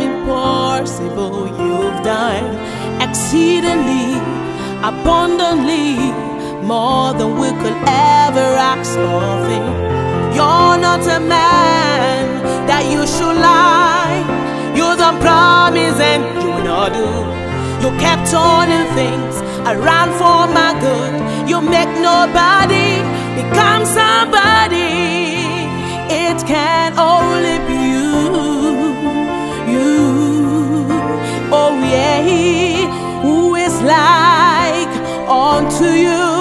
impossible. You've done exceedingly, abundantly, more than we could ever lacks nothing. You're not a man that you should lie. You don't promise and you not do. You kept on in things around for my good. You make nobody become somebody. It can only be you, you. Oh yeah, who is like unto you?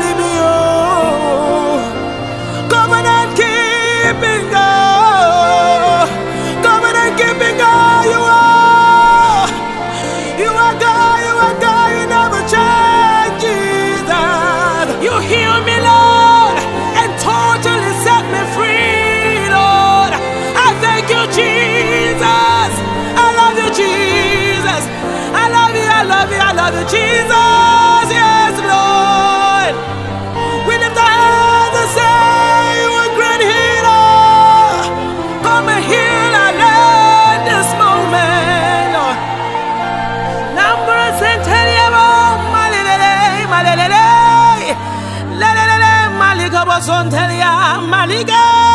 me, you are, you are God, you are God, you never change, Jesus. You heal me, Lord, and totally set me free, Lord. I thank you, Jesus. I love you, Jesus. I love you, I love you, I love you, Jesus. Santeliya Maliga.